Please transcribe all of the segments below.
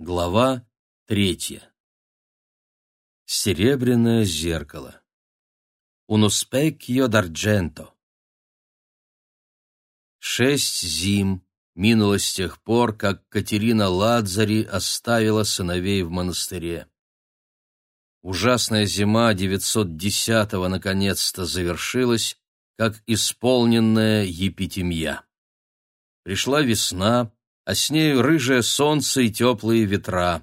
Глава третья. Серебряное зеркало. Specchio d'argento. Шесть зим минуло с тех пор, как Катерина Ладзари оставила сыновей в монастыре. Ужасная зима 910-го наконец-то завершилась, как исполненная епитемья. Пришла весна, а с нею рыжее солнце и теплые ветра.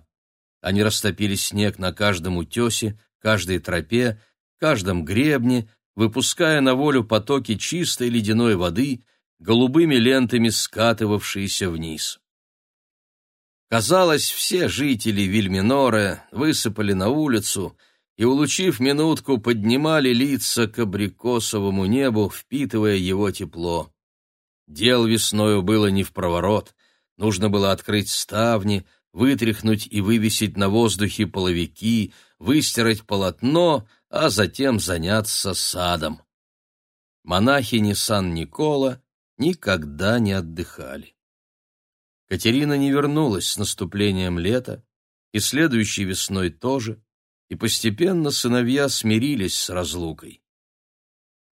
Они растопили снег на каждом утесе, каждой тропе, каждом гребне, выпуская на волю потоки чистой ледяной воды, голубыми лентами скатывавшиеся вниз. Казалось, все жители Вильминоре высыпали на улицу и, улучив минутку, поднимали лица к абрикосовому небу, впитывая его тепло. Дел весною было не в проворот — Нужно было открыть ставни, вытряхнуть и вывесить на воздухе половики, выстирать полотно, а затем заняться садом. Монахини Сан-Никола никогда не отдыхали. Катерина не вернулась с наступлением лета, и следующей весной тоже, и постепенно сыновья смирились с разлукой.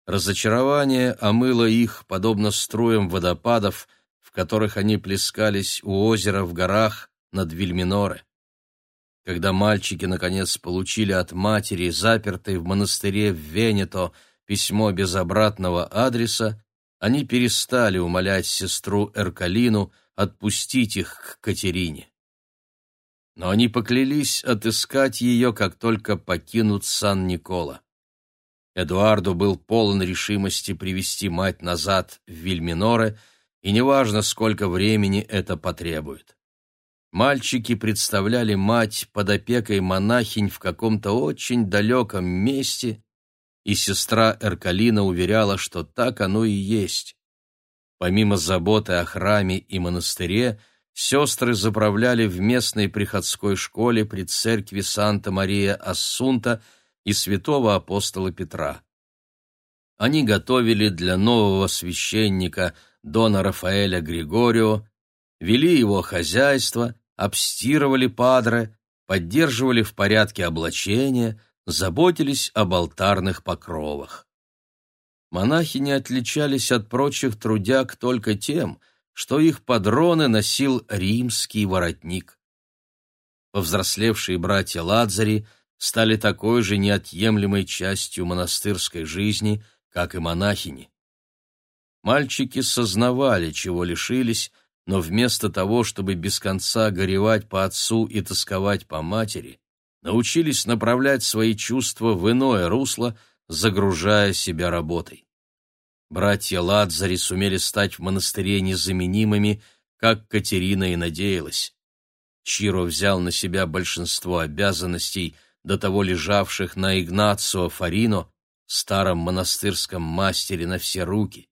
Разочарование омыло их, подобно струям водопадов, в которых они плескались у озера в горах над Вильминоре. Когда мальчики, наконец, получили от матери, запертой в монастыре в Венето, письмо без обратного адреса, они перестали умолять сестру Эркалину отпустить их к Катерине. Но они поклялись отыскать ее, как только покинут Сан-Никола. Эдуарду был полон решимости привести мать назад в Вильминоре и неважно, сколько времени это потребует. Мальчики представляли мать под опекой монахинь в каком-то очень далеком месте, и сестра Эркалина уверяла, что так оно и есть. Помимо заботы о храме и монастыре, сестры заправляли в местной приходской школе при церкви Санта-Мария Ассунта и святого апостола Петра. Они готовили для нового священника – дона Рафаэля Григорио, вели его хозяйство, обстирывали падре, поддерживали в порядке облачения, заботились об алтарных покровах. Монахи не отличались от прочих трудяг только тем, что их падроны носил римский воротник. Повзрослевшие братья Ладзари стали такой же неотъемлемой частью монастырской жизни, как и монахини. Мальчики сознавали, чего лишились, но вместо того, чтобы без конца горевать по отцу и тосковать по матери, научились направлять свои чувства в иное русло, загружая себя работой. Братья Ладзари сумели стать в монастыре незаменимыми, как Катерина и надеялась. Чиро взял на себя большинство обязанностей, до того лежавших на Игнацио Фарино, старом монастырском мастере на все руки.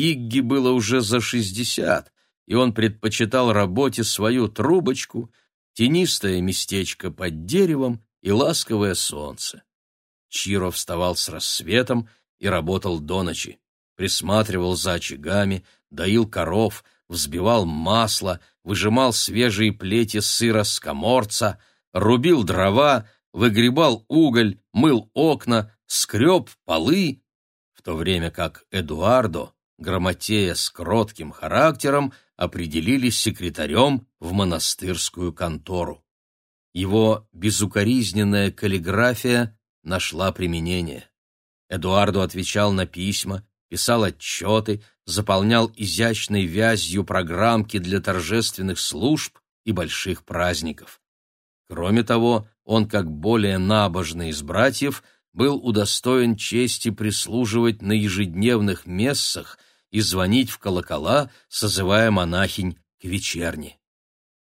Игги было уже за шестьдесят, и он предпочитал работе свою трубочку, тенистое местечко под деревом и ласковое солнце. Чиро вставал с рассветом и работал до ночи, присматривал за очагами, доил коров, взбивал масло, выжимал свежие плети сыра с коморца, рубил дрова, выгребал уголь, мыл окна, скреб полы, в то время как Эдуардо Грамотея с кротким характером определились секретарем в монастырскую контору. Его безукоризненная каллиграфия нашла применение. Эдуарду отвечал на письма, писал отчеты, заполнял изящной вязью программки для торжественных служб и больших праздников. Кроме того, он, как более набожный из братьев, был удостоен чести прислуживать на ежедневных мессах – и звонить в колокола, созывая монахинь к вечерне.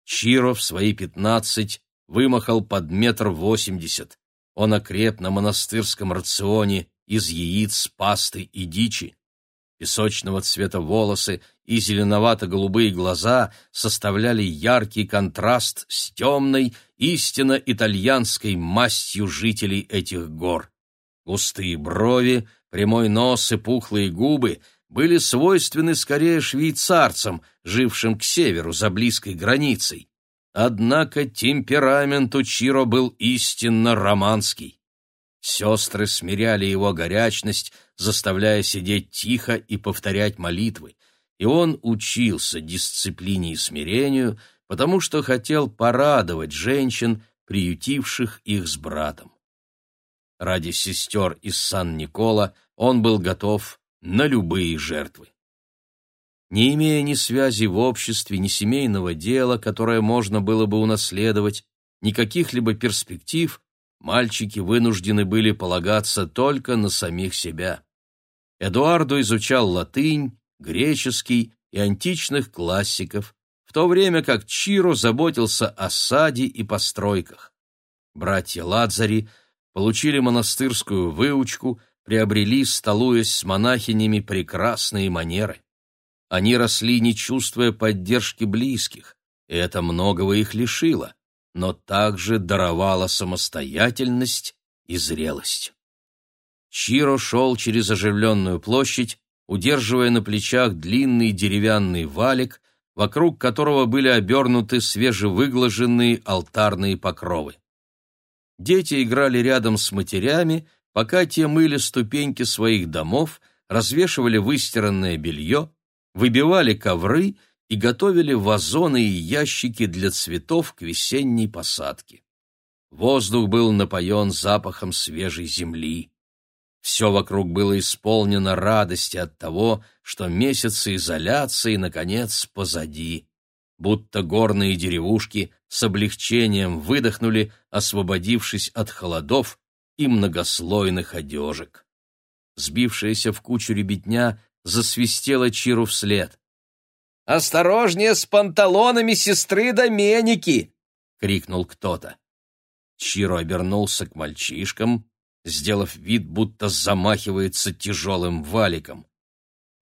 Чиро в свои пятнадцать вымахал под метр восемьдесят. Он окреп на монастырском рационе из яиц, пасты и дичи. Песочного цвета волосы и зеленовато-голубые глаза составляли яркий контраст с темной, истинно итальянской мастью жителей этих гор. Густые брови, прямой нос и пухлые губы — были свойственны скорее швейцарцам, жившим к северу, за близкой границей. Однако темперамент у Чиро был истинно романский. Сестры смиряли его горячность, заставляя сидеть тихо и повторять молитвы, и он учился дисциплине и смирению, потому что хотел порадовать женщин, приютивших их с братом. Ради сестер из Сан-Никола он был готов на любые жертвы. Не имея ни связи в обществе, ни семейного дела, которое можно было бы унаследовать, ни каких-либо перспектив, мальчики вынуждены были полагаться только на самих себя. Эдуардо изучал латынь, греческий и античных классиков, в то время как Чиро заботился о саде и постройках. Братья Ладзари получили монастырскую выучку, приобрели, столуясь с монахинями, прекрасные манеры. Они росли, не чувствуя поддержки близких, и это многого их лишило, но также даровало самостоятельность и зрелость. Чиро шел через оживленную площадь, удерживая на плечах длинный деревянный валик, вокруг которого были обернуты свежевыглаженные алтарные покровы. Дети играли рядом с матерями, пока те мыли ступеньки своих домов, развешивали выстиранное белье, выбивали ковры и готовили вазоны и ящики для цветов к весенней посадке. Воздух был напоен запахом свежей земли. Все вокруг было исполнено радости от того, что месяцы изоляции, наконец, позади. Будто горные деревушки с облегчением выдохнули, освободившись от холодов и многослойных одежек. Сбившаяся в кучу ребятня засвистела Чиру вслед. «Осторожнее с панталонами сестры Доменики!» — крикнул кто-то. Чиро обернулся к мальчишкам, сделав вид, будто замахивается тяжелым валиком.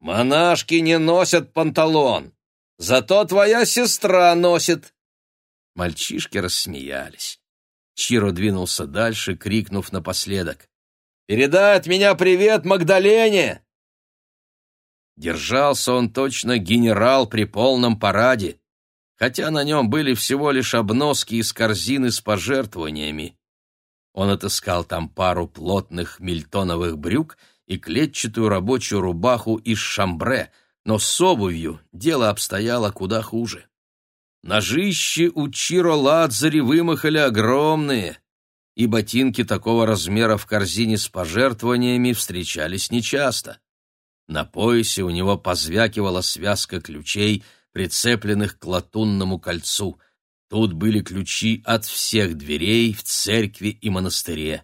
«Монашки не носят панталон, зато твоя сестра носит!» Мальчишки рассмеялись. Чиро двинулся дальше, крикнув напоследок. «Передай от меня привет Магдалене!» Держался он точно генерал при полном параде, хотя на нем были всего лишь обноски из корзины с пожертвованиями. Он отыскал там пару плотных мильтоновых брюк и клетчатую рабочую рубаху из шамбре, но с обувью дело обстояло куда хуже. Ножищи у Чиро Ладзари вымахали огромные, и ботинки такого размера в корзине с пожертвованиями встречались нечасто. На поясе у него позвякивала связка ключей, прицепленных к латунному кольцу — Тут были ключи от всех дверей в церкви и монастыре.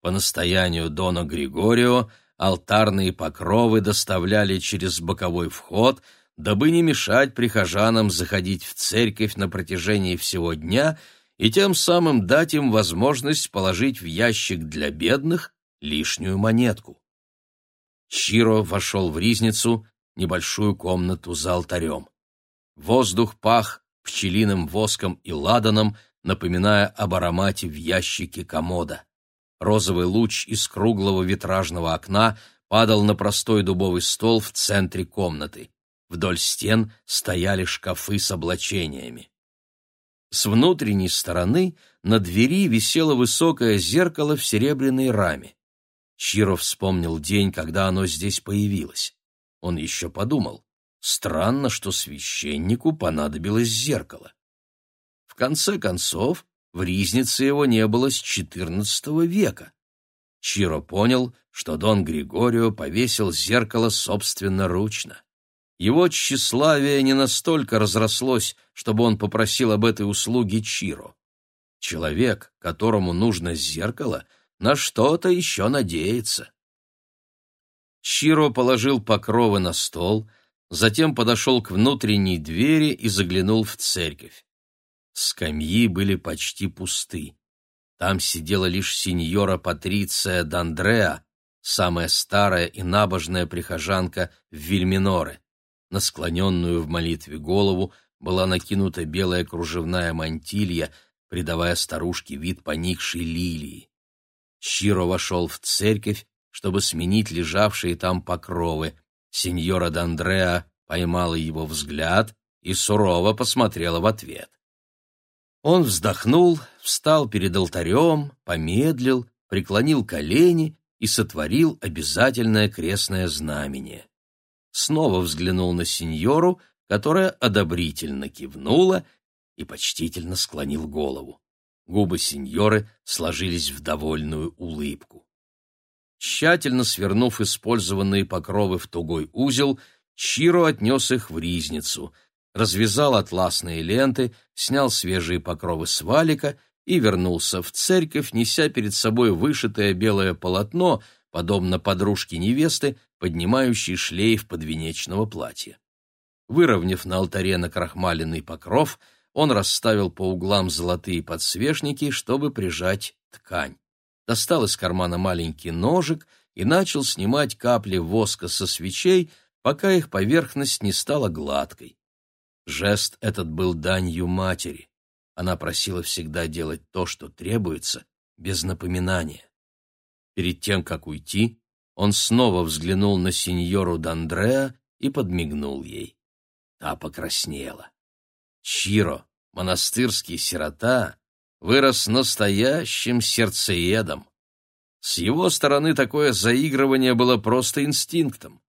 По настоянию Дона Григорио алтарные покровы доставляли через боковой вход, дабы не мешать прихожанам заходить в церковь на протяжении всего дня и тем самым дать им возможность положить в ящик для бедных лишнюю монетку. Чиро вошел в ризницу, небольшую комнату за алтарем. Воздух пах пчелиным воском и ладаном, напоминая об аромате в ящике комода. Розовый луч из круглого витражного окна падал на простой дубовый стол в центре комнаты. Вдоль стен стояли шкафы с облачениями. С внутренней стороны на двери висело высокое зеркало в серебряной раме. Чиро вспомнил день, когда оно здесь появилось. Он еще подумал, Странно, что священнику понадобилось зеркало. В конце концов, в ризнице его не было с XIV века. Чиро понял, что Дон Григорио повесил зеркало собственноручно. Его тщеславие не настолько разрослось, чтобы он попросил об этой услуге Чиро. Человек, которому нужно зеркало, на что-то еще надеется. Чиро положил покровы на стол, затем подошел к внутренней двери и заглянул в церковь. Скамьи были почти пусты. Там сидела лишь сеньора Патриция Д'Андреа, самая старая и набожная прихожанка в Вильминоре. На склоненную в молитве голову была накинута белая кружевная мантилья, придавая старушке вид поникшей лилии. Чиро вошел в церковь, чтобы сменить лежавшие там покровы — Сеньора Д'Андреа поймала его взгляд и сурово посмотрела в ответ. Он вздохнул, встал перед алтарем, помедлил, преклонил колени и сотворил обязательное крестное знамение. Снова взглянул на сеньору, которая одобрительно кивнула и почтительно склонил голову. Губы сеньоры сложились в довольную улыбку. Тщательно свернув использованные покровы в тугой узел, Чиро отнес их в ризницу, развязал атласные ленты, снял свежие покровы с валика и вернулся в церковь, неся перед собой вышитое белое полотно, подобно подружке невесты, поднимающей шлейф подвенечного платья. Выровняв на алтаре накрахмаленный покров, он расставил по углам золотые подсвечники, чтобы прижать ткань. Достал из кармана маленький ножик и начал снимать капли воска со свечей, пока их поверхность не стала гладкой. Жест этот был данью матери. Она просила всегда делать то, что требуется, без напоминания. Перед тем, как уйти, он снова взглянул на сеньору Д'Андреа и подмигнул ей. Та покраснела. Чиро, монастырский сирота, вырос настоящим сердцеедом. С его стороны такое заигрывание было просто инстинктом.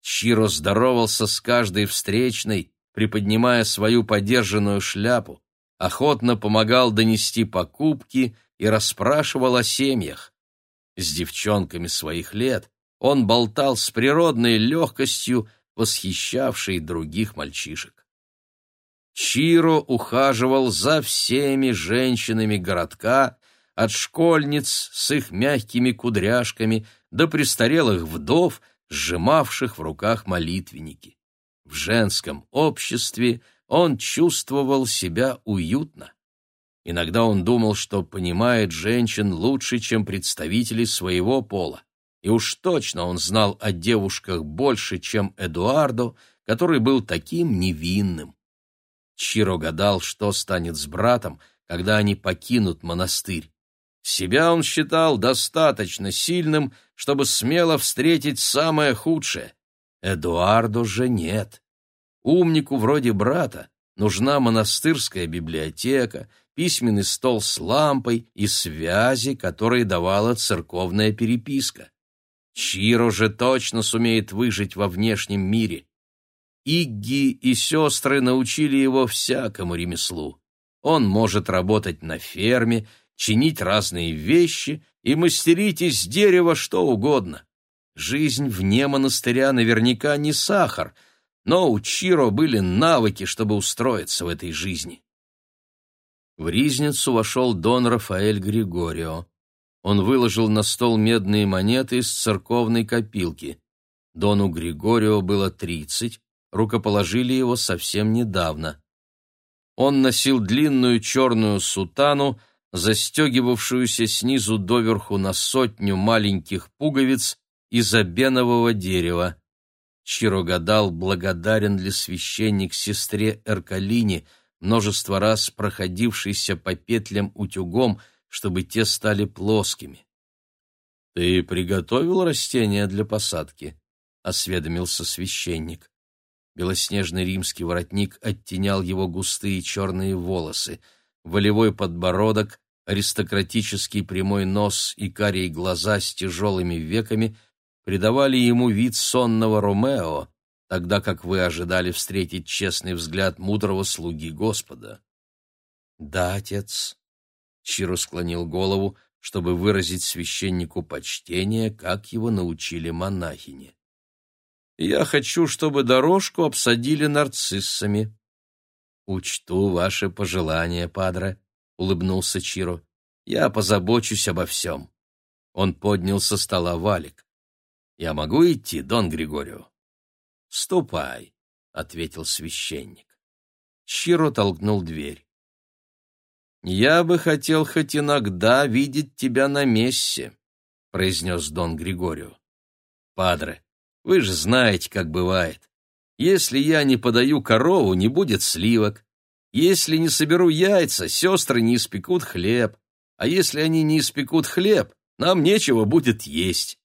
Чиро здоровался с каждой встречной, приподнимая свою подержанную шляпу, охотно помогал донести покупки и расспрашивал о семьях. С девчонками своих лет он болтал с природной легкостью, восхищавшей других мальчишек. Чиро ухаживал за всеми женщинами городка, от школьниц с их мягкими кудряшками до престарелых вдов, сжимавших в руках молитвенники. В женском обществе он чувствовал себя уютно. Иногда он думал, что понимает женщин лучше, чем представители своего пола. И уж точно он знал о девушках больше, чем Эдуардо, который был таким невинным. Чиро гадал, что станет с братом, когда они покинут монастырь. Себя он считал достаточно сильным, чтобы смело встретить самое худшее. Эдуарду же нет. Умнику вроде брата нужна монастырская библиотека, письменный стол с лампой и связи, которые давала церковная переписка. Чиро же точно сумеет выжить во внешнем мире. Игги и сестры научили его всякому ремеслу. Он может работать на ферме, чинить разные вещи и мастерить из дерева что угодно. Жизнь вне монастыря наверняка не сахар — но у Чиро были навыки, чтобы устроиться в этой жизни. В ризницу вошел Дон Рафаэль Григорио. Он выложил на стол медные монеты из церковной копилки. Дону Григорио было тридцать, рукоположили его совсем недавно. Он носил длинную черную сутану, застегивавшуюся снизу доверху на сотню маленьких пуговиц из обенового дерева. Чиро гадал, благодарен ли священник сестре Эркалине, множество раз проходившейся по петлям утюгом, чтобы те стали плоскими. — Ты приготовил растения для посадки? — осведомился священник. Белоснежный римский воротник оттенял его густые черные волосы, волевой подбородок, аристократический прямой нос и карие глаза с тяжелыми веками — придавали ему вид сонного Ромео, тогда как вы ожидали встретить честный взгляд мудрого слуги Господа. «Да, отец», — Чиро склонил голову, чтобы выразить священнику почтение, как его научили монахини. «Я хочу, чтобы дорожку обсадили нарциссами». «Учту ваши пожелания, падре», — улыбнулся Чиро. «Я позабочусь обо всем». Он поднял со стола валик. Я могу идти, Дон Григорио? Ступай, ответил священник. Чиро толкнул дверь. Я бы хотел хоть иногда видеть тебя на мессе, произнес Дон Григорио. Падре, вы же знаете, как бывает. Если я не подаю корову, не будет сливок. Если не соберу яйца, сестры не испекут хлеб. А если они не испекут хлеб, нам нечего будет есть.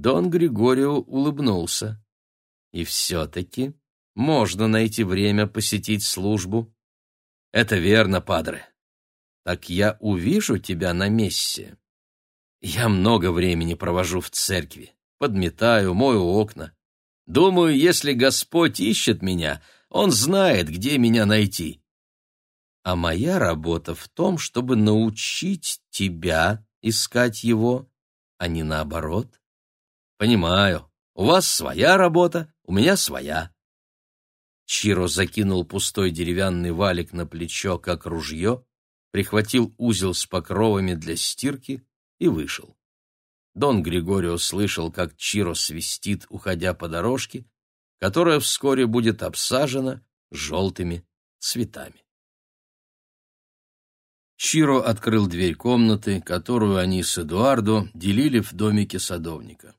Дон Григорио улыбнулся. И все-таки можно найти время посетить службу. Это верно, падре. Так я увижу тебя на мессе. Я много времени провожу в церкви, подметаю, мою окна. Думаю, если Господь ищет меня, Он знает, где меня найти. А моя работа в том, чтобы научить тебя искать Его, а не наоборот. Понимаю, у вас своя работа, у меня своя. Чиро закинул пустой деревянный валик на плечо, как ружье, прихватил узел с покровами для стирки и вышел. Дон Григорио слышал, как Чиро свистит, уходя по дорожке, которая вскоре будет обсажена желтыми цветами. Чиро открыл дверь комнаты, которую они с Эдуардо делили в домике садовника.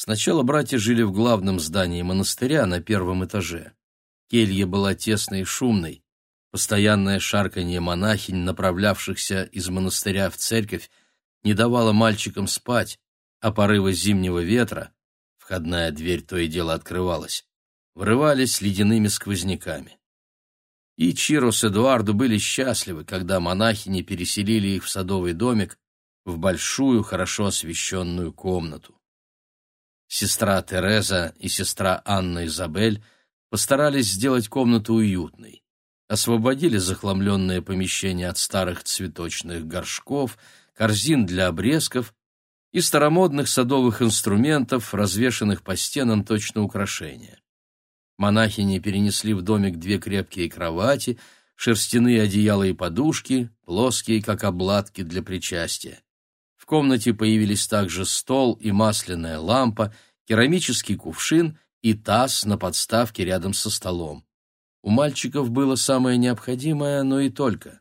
Сначала братья жили в главном здании монастыря на первом этаже. Келья была тесной и шумной. Постоянное шарканье монахинь, направлявшихся из монастыря в церковь, не давало мальчикам спать, а порывы зимнего ветра, входная дверь то и дело открывалась, врывались ледяными сквозняками. И Чиро с Эдуарду были счастливы, когда монахини переселили их в садовый домик в большую, хорошо освещенную комнату. Сестра Тереза и сестра Анна Изабель постарались сделать комнату уютной. Освободили захламленное помещение от старых цветочных горшков, корзин для обрезков и старомодных садовых инструментов, развешанных по стенам точно украшения. Монахини перенесли в домик две крепкие кровати, шерстяные одеяла и подушки, плоские, как обладки для причастия комнате появились также стол и масляная лампа, керамический кувшин и таз на подставке рядом со столом. У мальчиков было самое необходимое, но и только.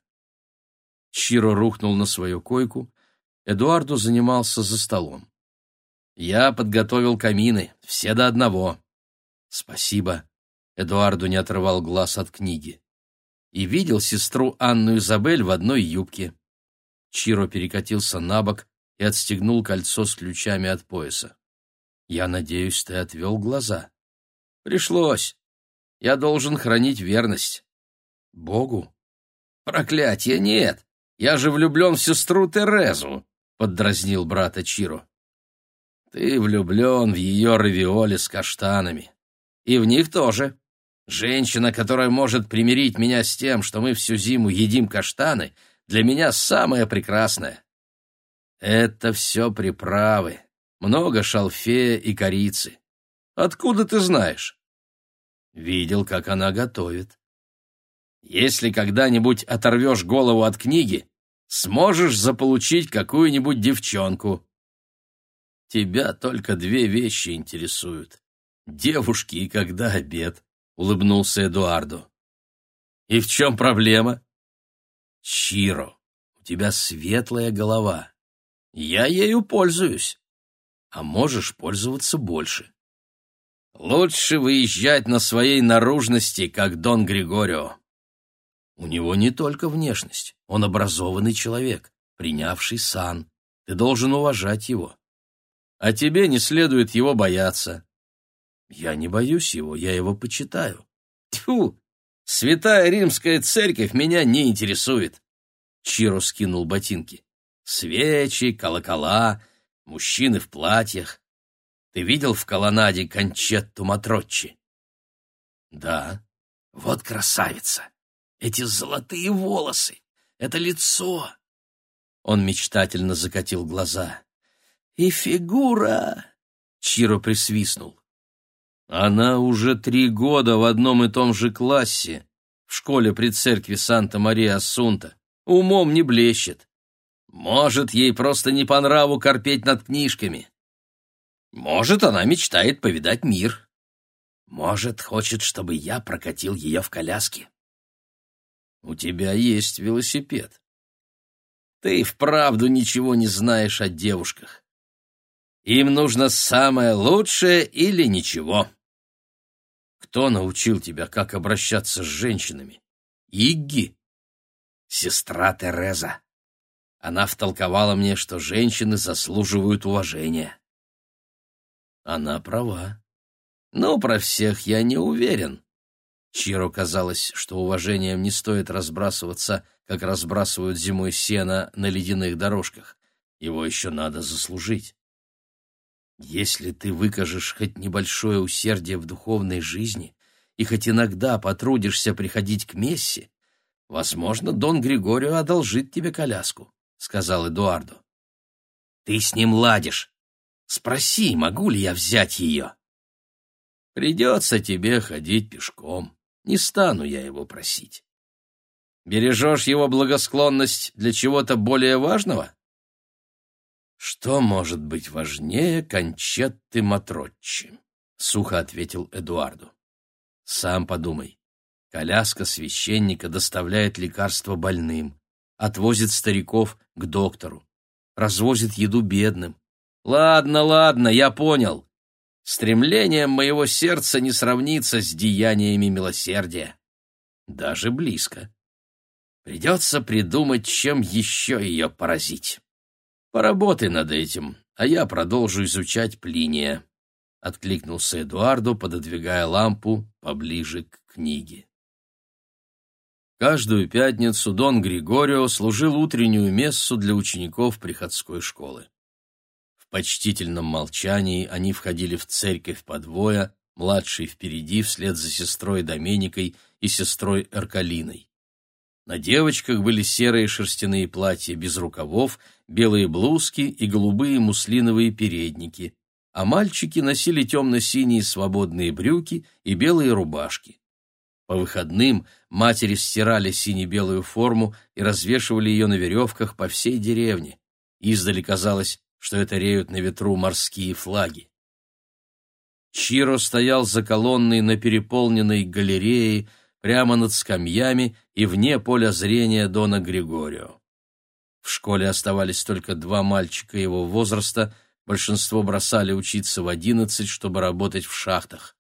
Чиро рухнул на свою койку, Эдуарду занимался за столом. «Я подготовил камины, все до одного». «Спасибо», — Эдуарду не отрывал глаз от книги. И видел сестру Анну Изабель в одной юбке. Чиро перекатился на бок, и отстегнул кольцо с ключами от пояса. «Я надеюсь, ты отвел глаза». «Пришлось. Я должен хранить верность». «Богу?» «Проклятие, нет! Я же влюблен в сестру Терезу», — поддразнил брата Чиро. «Ты влюблен в ее равиоли с каштанами. И в них тоже. Женщина, которая может примирить меня с тем, что мы всю зиму едим каштаны, для меня самая прекрасная. Это все приправы. Много шалфея и корицы. Откуда ты знаешь? Видел, как она готовит. Если когда-нибудь оторвешь голову от книги, сможешь заполучить какую-нибудь девчонку. Тебя только две вещи интересуют. Девушки и когда обед, — улыбнулся Эдуарду. И в чем проблема? Чиро, у тебя светлая голова. Я ею пользуюсь. А можешь пользоваться больше. Лучше выезжать на своей наружности, как Дон Григорио. У него не только внешность, он образованный человек, принявший сан. Ты должен уважать его. А тебе не следует его бояться. Я не боюсь его, я его почитаю. Тьфу! Святая римская церковь меня не интересует. Чиро скинул ботинки. Свечи, колокола, мужчины в платьях. Ты видел в колоннаде Кончетту Матроччи? Да. Вот красавица. Эти золотые волосы, это лицо. Он мечтательно закатил глаза. И фигура. Чиро присвистнул. Она уже три года в одном и том же классе, в школе при церкви Санта-Мария-Ассунта. Умом не блещет. Может, ей просто не по нраву корпеть над книжками. Может, она мечтает повидать мир. Может, хочет, чтобы я прокатил ее в коляске. У тебя есть велосипед. Ты вправду ничего не знаешь о девушках. Им нужно самое лучшее или ничего. Кто научил тебя, как обращаться с женщинами? Игги? Сестра Тереза. Она втолковала мне, что женщины заслуживают уважения. Она права. Но про всех я не уверен. Чиро казалось, что уважением не стоит разбрасываться, как разбрасывают зимой сено на ледяных дорожках. Его еще надо заслужить. Если ты выкажешь хоть небольшое усердие в духовной жизни и хоть иногда потрудишься приходить к мессе, возможно, Дон Григорио одолжит тебе коляску, — сказал Эдуардо. Ты с ним ладишь. Спроси, могу ли я взять ее. Придется тебе ходить пешком. Не стану я его просить. Бережешь его благосклонность для чего-то более важного? Что может быть важнее Кончетты Матроччи? Сухо ответил Эдуарду. Сам подумай. Коляска священника доставляет лекарства больным, отвозит стариков к доктору, развозит еду бедным. Ладно, ладно, я понял. Стремлением моего сердца не сравнится с деяниями милосердия. Даже близко. Придется придумать, чем еще ее поразить. Поработай над этим, а я продолжу изучать Плиния. Откликнулся Эдуарду, пододвигая лампу поближе к книге. Каждую пятницу Дон Григорио служил утреннюю мессу для учеников приходской школы. В почтительном молчании они входили в церковь подвоя, младший впереди вслед за сестрой Доменикой и сестрой Эркалиной. На девочках были серые шерстяные платья без рукавов, белые блузки и голубые муслиновые передники, а мальчики носили темно-синие свободные брюки и белые рубашки. По выходным матери стирали сине-белую форму и развешивали ее на веревках по всей деревне. Издали казалось, что это реют на ветру морские флаги. Чиро стоял за колонной на переполненной галерее, прямо над скамьями и вне поля зрения Дона Григорио. В школе оставались только два мальчика его возраста, большинство бросали учиться в одиннадцать, чтобы работать в шахтах.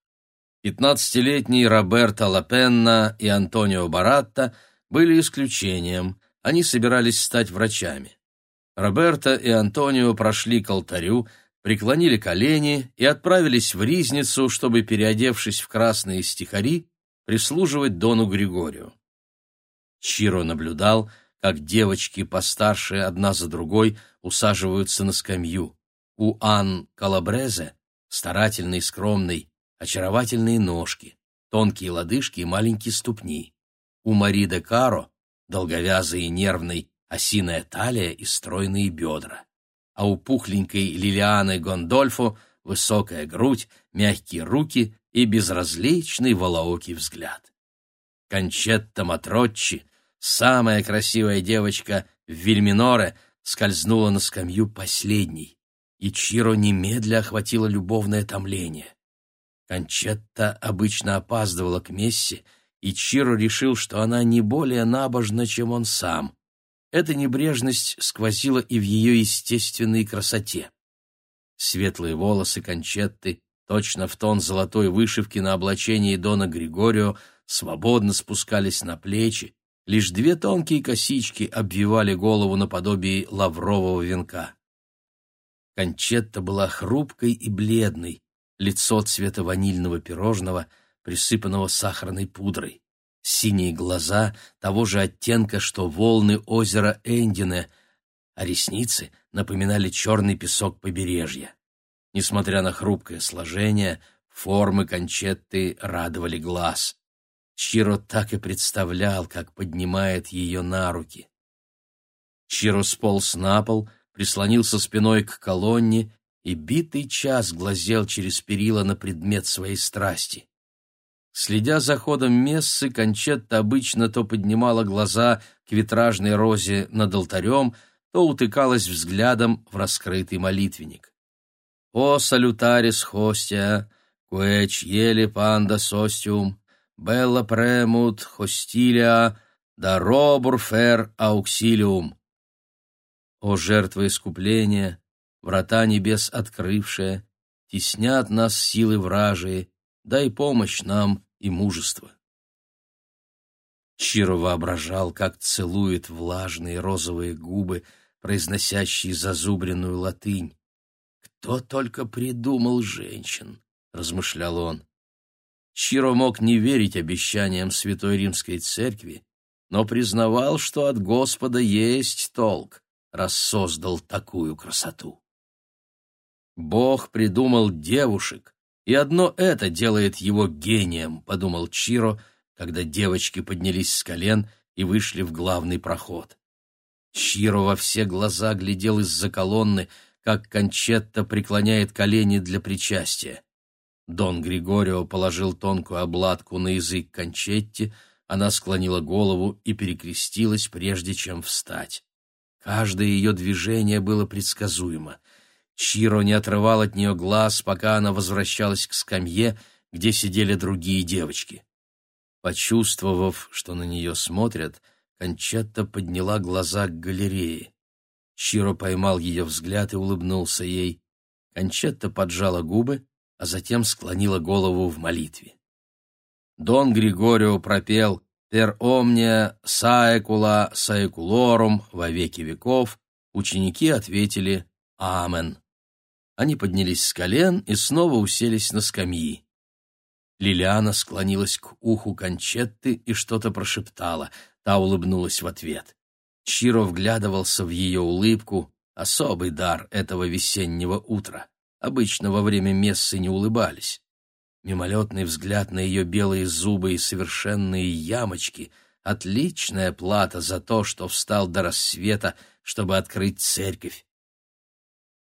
Пятнадцатилетний Роберто Лапенна и Антонио Баратта были исключением, они собирались стать врачами. Роберто и Антонио прошли к алтарю, преклонили колени и отправились в Ризницу, чтобы, переодевшись в красные стихари, прислуживать Дону Григорию. Чиро наблюдал, как девочки постарше одна за другой усаживаются на скамью. У Ан Калабрезе, старательной, скромной, очаровательные ножки, тонкие лодыжки и маленькие ступни. У Мари де Каро долговязая и нервной осиная талия и стройные бедра. А у пухленькой Лилианы Гондольфо высокая грудь, мягкие руки и безразличный волоокий взгляд. Кончетта Матроччи, самая красивая девочка в Вильминоре, скользнула на скамью последней, и Чиро немедля охватило любовное томление. Кончетта обычно опаздывала к мессе, и Чиро решил, что она не более набожна, чем он сам. Эта небрежность сквозила и в ее естественной красоте. Светлые волосы Кончетты точно в тон золотой вышивки на облачении Дона Григорио, свободно спускались на плечи, лишь две тонкие косички обвивали голову наподобие лаврового венка. Кончетта была хрупкой и бледной, лицо цвета ванильного пирожного, присыпанного сахарной пудрой, синие глаза того же оттенка, что волны озера Эндине, а ресницы напоминали черный песок побережья. Несмотря на хрупкое сложение, формы кончетты радовали глаз. Чиро так и представлял, как поднимает ее на руки. Чиро сполз на пол, прислонился спиной к колонне и битый час глазел через перила на предмет своей страсти. Следя за ходом мессы, Кончетта обычно то поднимала глаза к витражной розе над алтарем, то утыкалась взглядом в раскрытый молитвенник. «О салютарис хостия, quec ели панда состиум, белла премут хостилия, да робур фер ауксилиум». О жертва искупления, врата небес открывшая, теснят нас силы вражие, дай помощь нам и мужество. Чиро воображал, как целует влажные розовые губы, произносящие зазубренную латынь. Кто только придумал женщин, размышлял он. Чиро мог не верить обещаниям Святой Римской Церкви, но признавал, что от Господа есть толк, раз создал такую красоту. Бог придумал девушек, и одно это делает его гением, подумал Чиро, когда девочки поднялись с колен и вышли в главный проход. Чиро во все глаза глядел из-за колонны, как Кончетта преклоняет колени для причастия. Дон Григорио положил тонкую обладку на язык Кончетти, она склонила голову и перекрестилась, прежде чем встать. Каждое ее движение было предсказуемо. Чиро не отрывал от нее глаз, пока она возвращалась к скамье, где сидели другие девочки. Почувствовав, что на нее смотрят, Кончетта подняла глаза к галерее. Чиро поймал ее взгляд и улыбнулся ей. Кончетта поджала губы, а затем склонила голову в молитве. Дон Григорио пропел «Per omnia saecula saeculorum» во веки веков, ученики ответили «Амен». Они поднялись с колен и снова уселись на скамьи. Лилиана склонилась к уху Кончетты и что-то прошептала. Та улыбнулась в ответ. Чиро вглядывался в ее улыбку, особый дар этого весеннего утра. Обычно во время мессы не улыбались. Мимолетный взгляд на ее белые зубы и совершенные ямочки — отличная плата за то, что встал до рассвета, чтобы открыть церковь.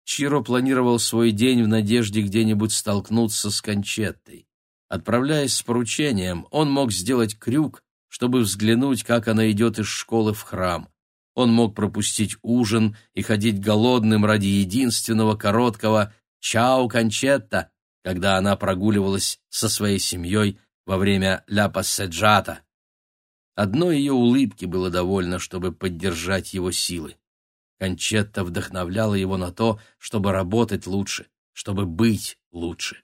Чиро планировал свой день в надежде где-нибудь столкнуться с Кончеттой. Отправляясь с поручением, он мог сделать крюк, чтобы взглянуть, как она идет из школы в храм. Он мог пропустить ужин и ходить голодным ради единственного короткого «Чао, Кончетта!» когда она прогуливалась со своей семьей во время «Ля Пасседжата». Одной ее улыбки было довольно, чтобы поддержать его силы. Кончетта вдохновляла его на то, чтобы работать лучше, чтобы быть лучше.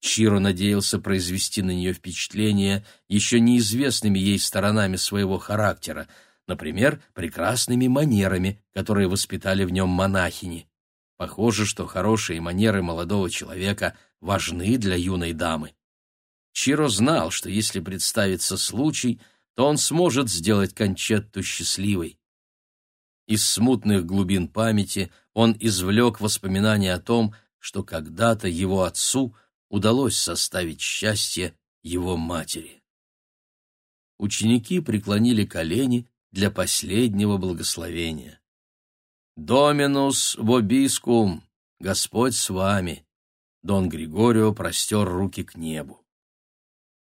Чиро надеялся произвести на нее впечатление еще неизвестными ей сторонами своего характера, например, прекрасными манерами, которые воспитали в нем монахини. Похоже, что хорошие манеры молодого человека важны для юной дамы. Чиро знал, что если представится случай, то он сможет сделать Кончетту счастливой. Из смутных глубин памяти он извлек воспоминания о том, что когда-то его отцу удалось составить счастье его матери. Ученики преклонили колени для последнего благословения. «Доминус вобискум! Господь с вами!» Дон Григорио простер руки к небу.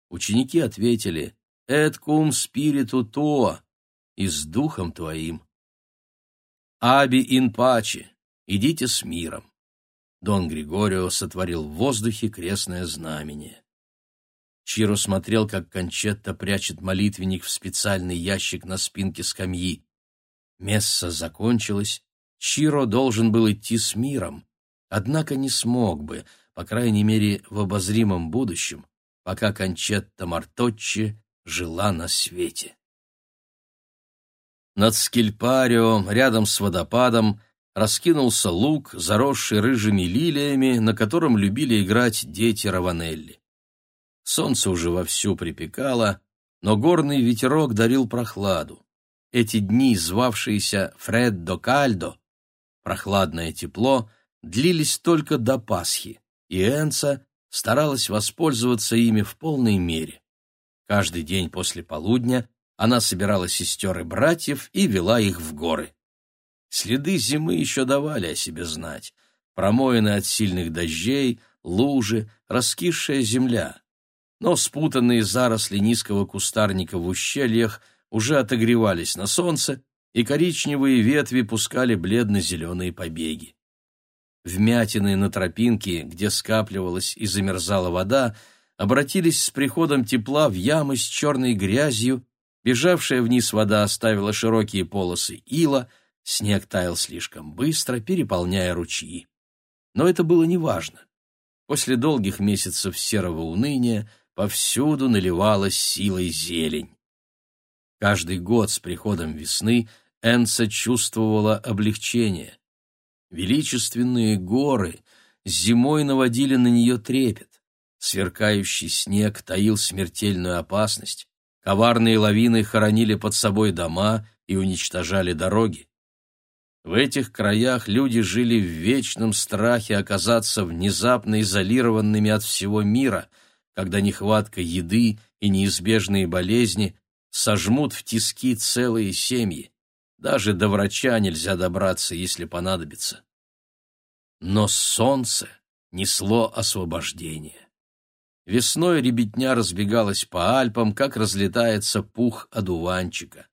Ученики ответили «Эт кум спириту туа» и с духом твоим. «Аби ин паче» идите с миром. Дон Григорио сотворил в воздухе крестное знамение. Чиро смотрел, как Кончетта прячет молитвенник в специальный ящик на спинке скамьи. Месса закончилась, Чиро должен был идти с миром, однако не смог бы, по крайней мере, в обозримом будущем, пока Кончетта Марточчи жила на свете. Над Скильпарио, рядом с водопадом, раскинулся луг, заросший рыжими лилиями, на котором любили играть дети Раванелли. Солнце уже вовсю припекало, но горный ветерок дарил прохладу. Эти дни, звавшиеся Фреддо Кальдо, Прохладное тепло длились только до Пасхи, и Энца старалась воспользоваться ими в полной мере. Каждый день после полудня она собирала сестер и братьев и вела их в горы. Следы зимы еще давали о себе знать. Промоины от сильных дождей, лужи, раскисшая земля. Но спутанные заросли низкого кустарника в ущельях уже отогревались на солнце, и коричневые ветви пускали бледно-зеленые побеги. Вмятины на тропинке, где скапливалась и замерзала вода, обратились с приходом тепла в ямы с черной грязью, бежавшая вниз вода оставила широкие полосы ила, снег таял слишком быстро, переполняя ручьи. Но это было неважно. После долгих месяцев серого уныния повсюду наливалась силой зелень. Каждый год с приходом весны – Энса чувствовала облегчение. Величественные горы зимой наводили на нее трепет. Сверкающий снег таил смертельную опасность, коварные лавины хоронили под собой дома и уничтожали дороги. В этих краях люди жили в вечном страхе оказаться внезапно изолированными от всего мира, когда нехватка еды и неизбежные болезни сожмут в тиски целые семьи. Даже до врача нельзя добраться, если понадобится. Но солнце несло освобождение. Весной ребятня разбегалась по Альпам, как разлетается пух одуванчика.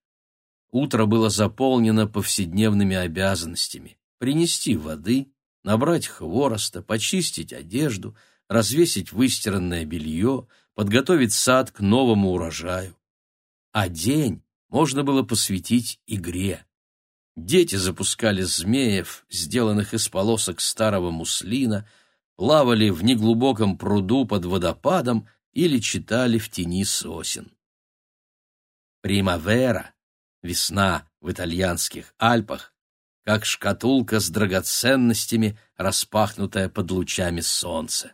Утро было заполнено повседневными обязанностями — принести воды, набрать хвороста, почистить одежду, развесить выстиранное белье, подготовить сад к новому урожаю. А день можно было посвятить игре. Дети запускали змеев, сделанных из полосок старого муслина, плавали в неглубоком пруду под водопадом или читали в тени сосен. Примавера Весна в итальянских Альпах, как шкатулка с драгоценностями, распахнутая под лучами солнца.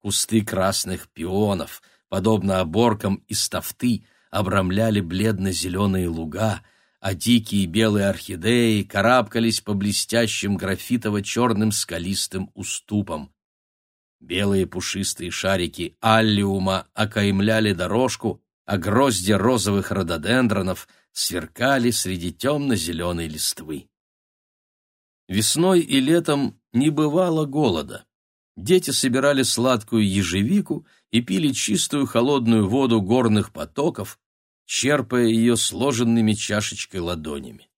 Кусты красных пионов, подобно оборкам из тафты, обрамляли бледно-зеленые луга, а дикие белые орхидеи карабкались по блестящим графитово-черным скалистым уступам. Белые пушистые шарики аллиума окаймляли дорожку, а грозди розовых рододендронов — сверкали среди темно-зеленой листвы. Весной и летом не бывало голода. Дети собирали сладкую ежевику и пили чистую холодную воду горных потоков, черпая ее сложенными чашечкой ладонями.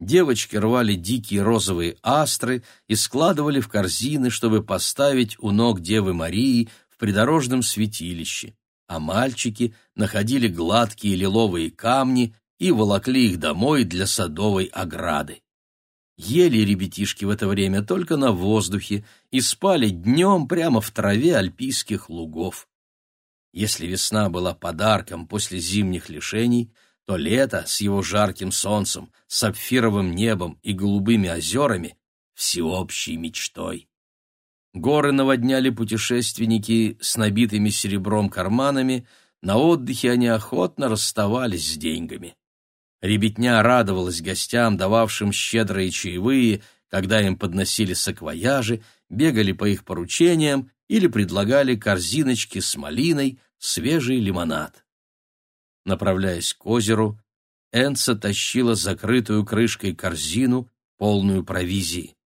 Девочки рвали дикие розовые астры и складывали в корзины, чтобы поставить у ног Девы Марии в придорожном святилище а мальчики находили гладкие лиловые камни и волокли их домой для садовой ограды. Ели ребятишки в это время только на воздухе и спали днем прямо в траве альпийских лугов. Если весна была подарком после зимних лишений, то лето с его жарким солнцем, сапфировым небом и голубыми озерами — всеобщей мечтой. Горы наводняли путешественники с набитыми серебром карманами, на отдыхе они охотно расставались с деньгами. Ребятня радовалась гостям, дававшим щедрые чаевые, когда им подносили саквояжи, бегали по их поручениям или предлагали корзиночки с малиной, свежий лимонад. Направляясь к озеру, Энца тащила закрытую крышкой корзину, полную провизии.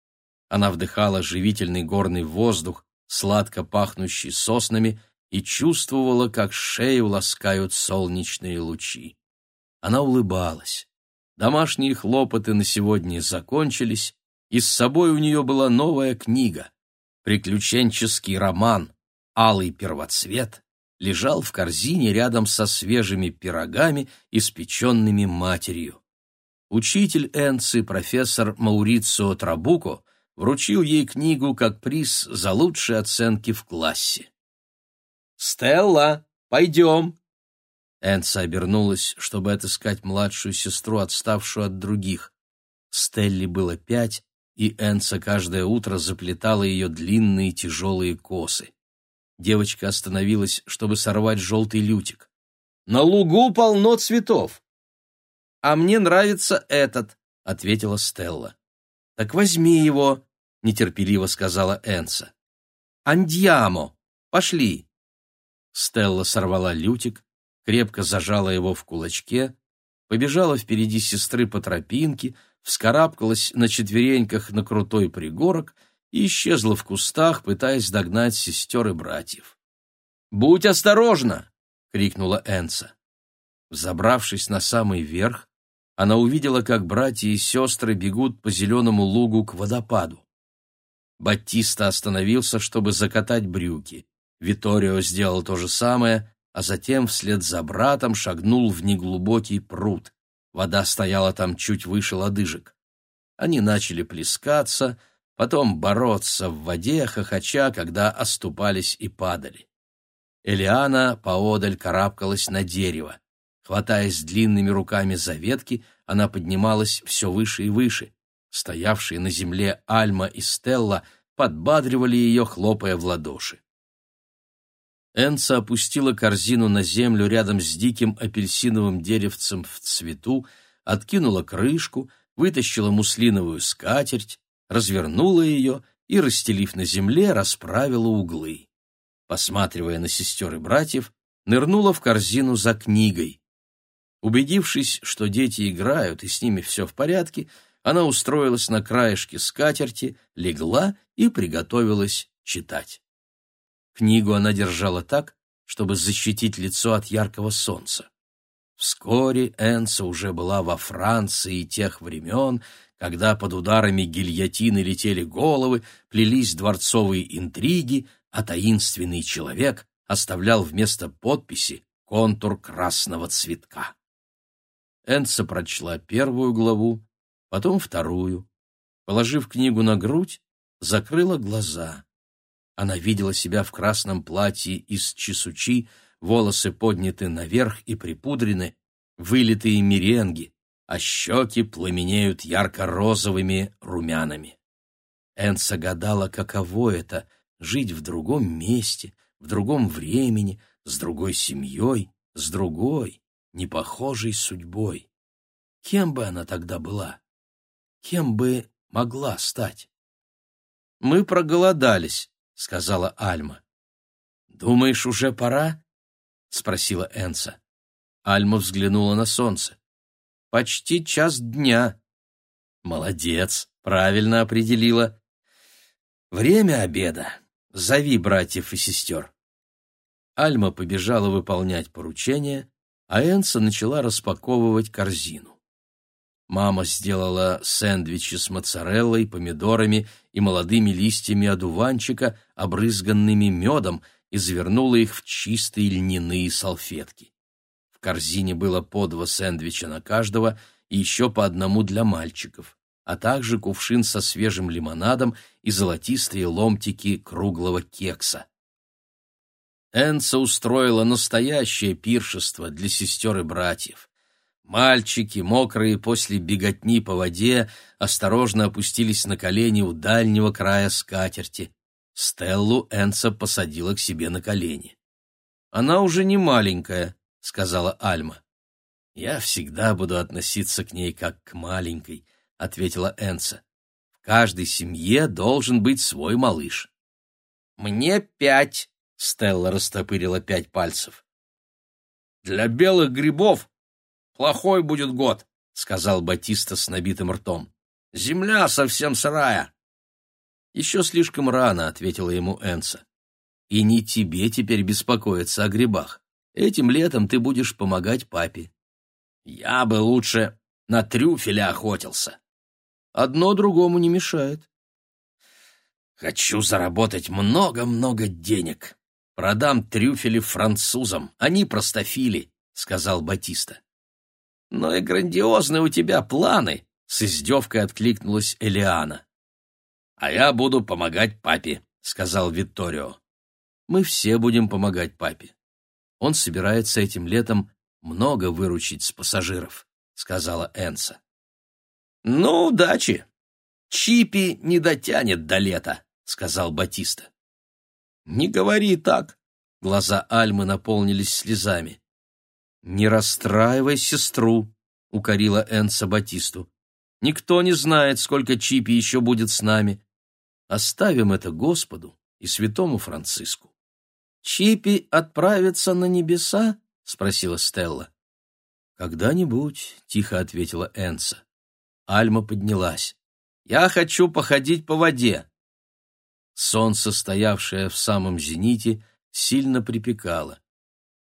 Она вдыхала живительный горный воздух, сладко пахнущий соснами, и чувствовала, как шею ласкают солнечные лучи. Она улыбалась. Домашние хлопоты на сегодня закончились, и с собой у нее была новая книга. Приключенческий роман «Алый первоцвет» лежал в корзине рядом со свежими пирогами, испеченными матерью. Учитель Энци, профессор Маурицио Трабуко, вручил ей книгу как приз за лучшие оценки в классе. «Стелла, пойдем!» Энса обернулась, чтобы отыскать младшую сестру, отставшую от других. Стелле было пять, и Энса каждое утро заплетала ее длинные тяжелые косы. Девочка остановилась, чтобы сорвать желтый лютик. «На лугу полно цветов!» «А мне нравится этот», — ответила Стелла. «Так возьми его», — нетерпеливо сказала Энса. «Андьямо! Пошли!» Стелла сорвала лютик, крепко зажала его в кулачке, побежала впереди сестры по тропинке, вскарабкалась на четвереньках на крутой пригорок и исчезла в кустах, пытаясь догнать сестер и братьев. «Будь осторожна!» — крикнула Энса. Взобравшись на самый верх, она увидела, как братья и сестры бегут по зеленому лугу к водопаду. Баттиста остановился, чтобы закатать брюки. Виторио сделал то же самое, а затем вслед за братом шагнул в неглубокий пруд. Вода стояла там чуть выше лодыжек. Они начали плескаться, потом бороться в воде, хохоча, когда оступались и падали. Элиана поодаль карабкалась на дерево. Хватаясь длинными руками за ветки, она поднималась все выше и выше. Стоявшие на земле Альма и Стелла подбадривали ее, хлопая в ладоши. Энца опустила корзину на землю рядом с диким апельсиновым деревцем в цвету, откинула крышку, вытащила муслиновую скатерть, развернула ее и, расстелив на земле, расправила углы. Посматривая на сестер и братьев, нырнула в корзину за книгой. Убедившись, что дети играют и с ними все в порядке, она устроилась на краешке скатерти, легла и приготовилась читать. Книгу она держала так, чтобы защитить лицо от яркого солнца. Вскоре Энса уже была во Франции тех времен, когда под ударами гильотины летели головы, плелись дворцовые интриги, а таинственный человек оставлял вместо подписи контур красного цветка. Энца прочла первую главу, потом вторую. Положив книгу на грудь, закрыла глаза. Она видела себя в красном платье из чесучи, волосы подняты наверх и припудрены, вылитые меренги, а щеки пламенеют ярко-розовыми румянами. Энса гадала, каково это — жить в другом месте, в другом времени, с другой семьей, с другой, непохожей судьбой. Кем бы она тогда была? Кем бы могла стать? «Мы проголодались», — сказала Альма. «Думаешь, уже пора?» — спросила Энса. Альма взглянула на солнце. Почти час дня. Молодец, правильно определила. Время обеда. Зови братьев и сестер. Альма побежала выполнять поручение, а Энса начала распаковывать корзину. Мама сделала сэндвичи с моцареллой, помидорами и молодыми листьями одуванчика, обрызганными медом, и завернула их в чистые льняные салфетки. В корзине было по два сэндвича на каждого и еще по одному для мальчиков, а также кувшин со свежим лимонадом и золотистые ломтики круглого кекса. Энса устроила настоящее пиршество для сестер и братьев. Мальчики, мокрые после беготни по воде, осторожно опустились на колени у дальнего края скатерти. Стеллу Энса посадила к себе на колени. Она уже не маленькая, — сказала Альма. «Я всегда буду относиться к ней как к маленькой», — ответила Энса. «В каждой семье должен быть свой малыш». «Мне пять», — Стелла растопырила пять пальцев. «Для белых грибов плохой будет год», — сказал Батиста с набитым ртом. «Земля совсем сырая». «Еще слишком рано», — ответила ему Энса. «И не тебе теперь беспокоиться о грибах. Этим летом ты будешь помогать папе. Я бы лучше на трюфеля охотился. Одно другому не мешает. Хочу заработать много-много денег. Продам трюфели французам, они простофили, — сказал Батиста. Но и грандиозные у тебя планы, — с издевкой откликнулась Элиана. А я буду помогать папе, — сказал Витторио. Мы все будем помогать папе. Он собирается этим летом много выручить с пассажиров, сказала Энса. Ну, удачи. Чипи не дотянет до лета, сказал Батиста. Не говори так. Глаза Альмы наполнились слезами. Не расстраивай сестру, укорила Энса Батисту. Никто не знает, сколько Чипи еще будет с нами. Оставим это Господу и святому Франциску. Чипи отправится на небеса? спросила Стелла. Когда-нибудь, тихо ответила Энса. Альма поднялась. Я хочу походить по воде. Солнце, стоявшее в самом зените, сильно припекало.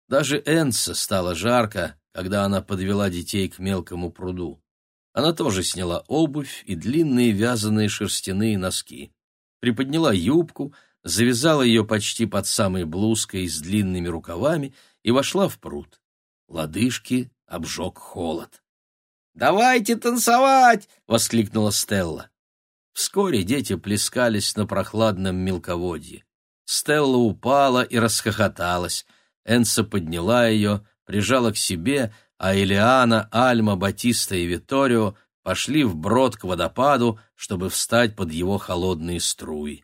Даже Энса стало жарко, когда она подвела детей к мелкому пруду. Она тоже сняла обувь и длинные вязаные шерстяные носки. Приподняла юбку, завязала ее почти под самой блузкой с длинными рукавами и вошла в пруд. Лодыжки обжег холод. «Давайте танцевать!» — воскликнула Стелла. Вскоре дети плескались на прохладном мелководье. Стелла упала и расхохоталась. Энса подняла ее, прижала к себе, а Элиана, Альма, Батиста и Виторио пошли вброд к водопаду, чтобы встать под его холодные струи.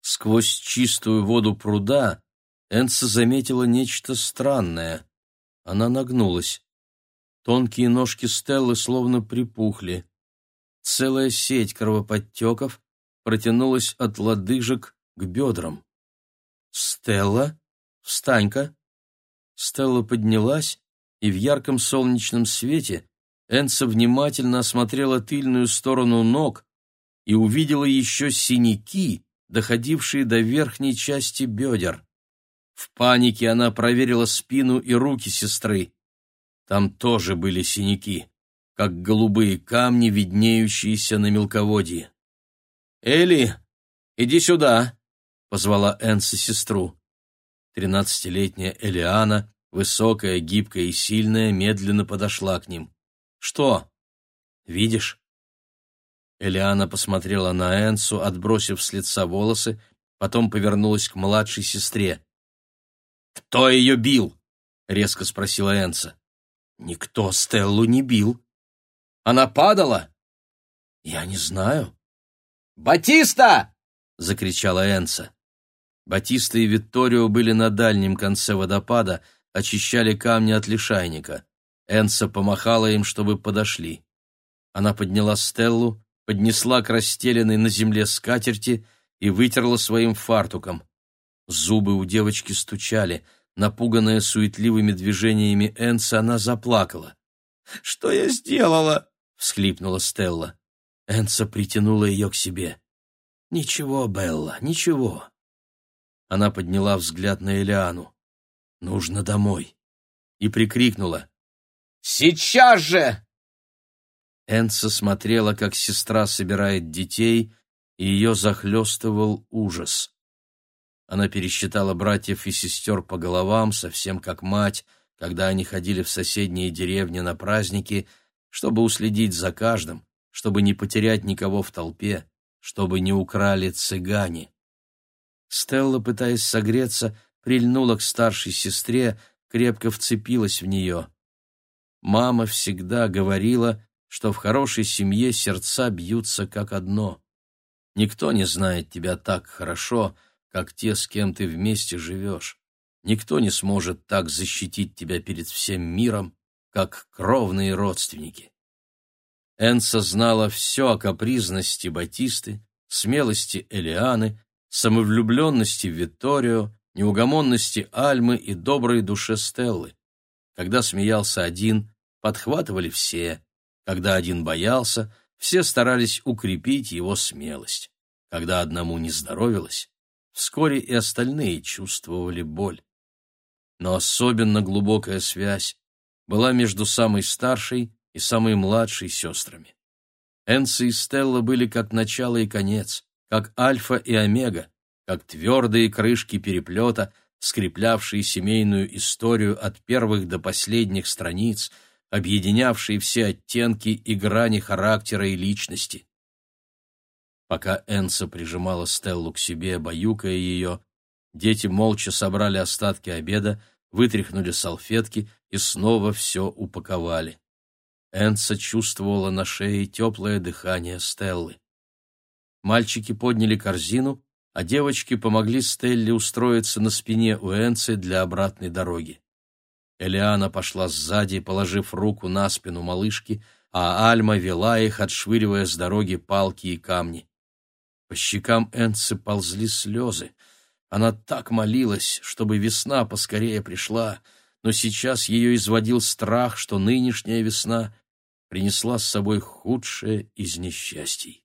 Сквозь чистую воду пруда Энса заметила нечто странное. Она нагнулась. Тонкие ножки Стеллы словно припухли. Целая сеть кровоподтеков протянулась от лодыжек к бедрам. «Стелла? Встань-ка!» Стелла поднялась, и в ярком солнечном свете Энса внимательно осмотрела тыльную сторону ног и увидела еще синяки, доходившие до верхней части бедер. В панике она проверила спину и руки сестры. Там тоже были синяки, как голубые камни, виднеющиеся на мелководье. «Элли, иди сюда!» — позвала Энса сестру. Тринадцатилетняя Элиана, высокая, гибкая и сильная, медленно подошла к ним. «Что? Видишь?» Элиана посмотрела на Энсу, отбросив с лица волосы, потом повернулась к младшей сестре. «Кто ее бил?» — резко спросила Энса. «Никто Стеллу не бил». «Она падала?» «Я не знаю». «Батиста!» — закричала Энса. Батиста и Витторио были на дальнем конце водопада, очищали камни от лишайника. Энса помахала им, чтобы подошли. Она подняла Стеллу, поднесла к расстеленной на земле скатерти и вытерла своим фартуком. Зубы у девочки стучали. Напуганная суетливыми движениями Энса, она заплакала. «Что я сделала?» — всхлипнула Стелла. Энса притянула ее к себе. «Ничего, Белла, ничего». Она подняла взгляд на Элиану. «Нужно домой». И прикрикнула. «Сейчас же!» Энца смотрела, как сестра собирает детей, и ее захлестывал ужас. Она пересчитала братьев и сестер по головам, совсем как мать, когда они ходили в соседние деревни на праздники, чтобы уследить за каждым, чтобы не потерять никого в толпе, чтобы не украли цыгане. Стелла, пытаясь согреться, прильнула к старшей сестре, крепко вцепилась в нее. Мама всегда говорила, что в хорошей семье сердца бьются как одно. Никто не знает тебя так хорошо, как те, с кем ты вместе живешь. Никто не сможет так защитить тебя перед всем миром, как кровные родственники. Энса знала все о капризности Батисты, смелости Элианы, самовлюбленности Витторио, неугомонности Альмы и доброй душе Стеллы. Когда смеялся один, подхватывали все, когда один боялся, все старались укрепить его смелость. Когда одному не здоровилось, вскоре и остальные чувствовали боль. Но особенно глубокая связь была между самой старшей и самой младшей сестрами. Энси и Стелла были как начало и конец, как альфа и омега, как твердые крышки переплета, скреплявшие семейную историю от первых до последних страниц — объединявший все оттенки и грани характера и личности. Пока Энса прижимала Стеллу к себе, баюкая ее, дети молча собрали остатки обеда, вытряхнули салфетки и снова все упаковали. Энса чувствовала на шее теплое дыхание Стеллы. Мальчики подняли корзину, а девочки помогли Стелле устроиться на спине у Энсы для обратной дороги. Элиана пошла сзади, положив руку на спину малышки, а Альма вела их, отшвыривая с дороги палки и камни. По щекам Энцы ползли слезы. Она так молилась, чтобы весна поскорее пришла, но сейчас ее изводил страх, что нынешняя весна принесла с собой худшее из несчастий.